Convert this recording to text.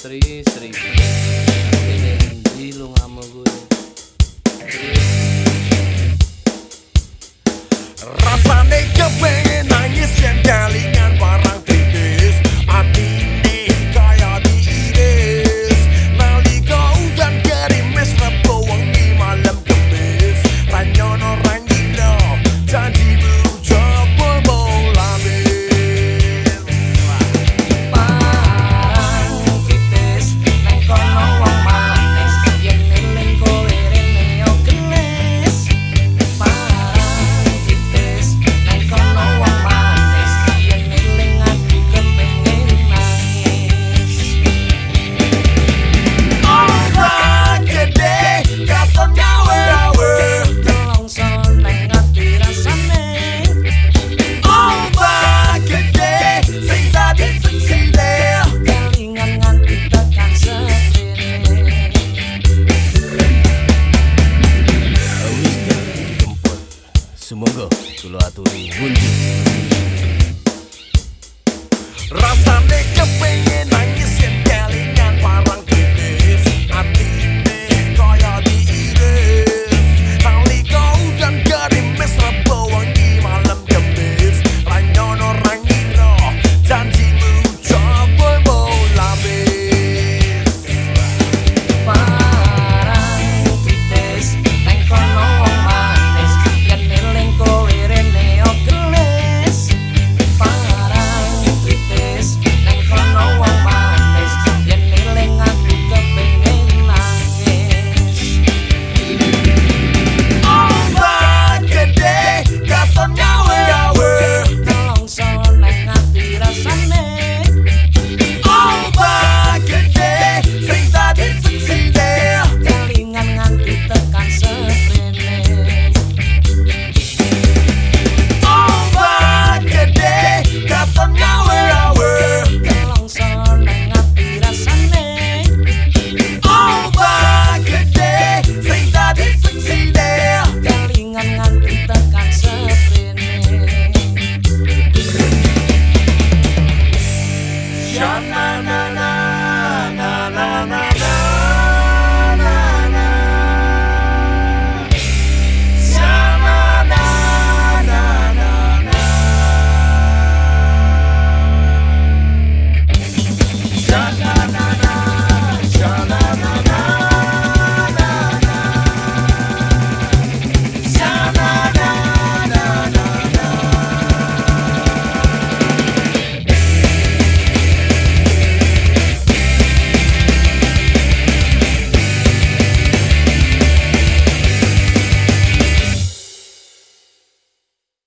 serius serius janji lu gue ya. rasanya kepengen nangis yang kali kulo aturi bunyi Rasane kepengen nangis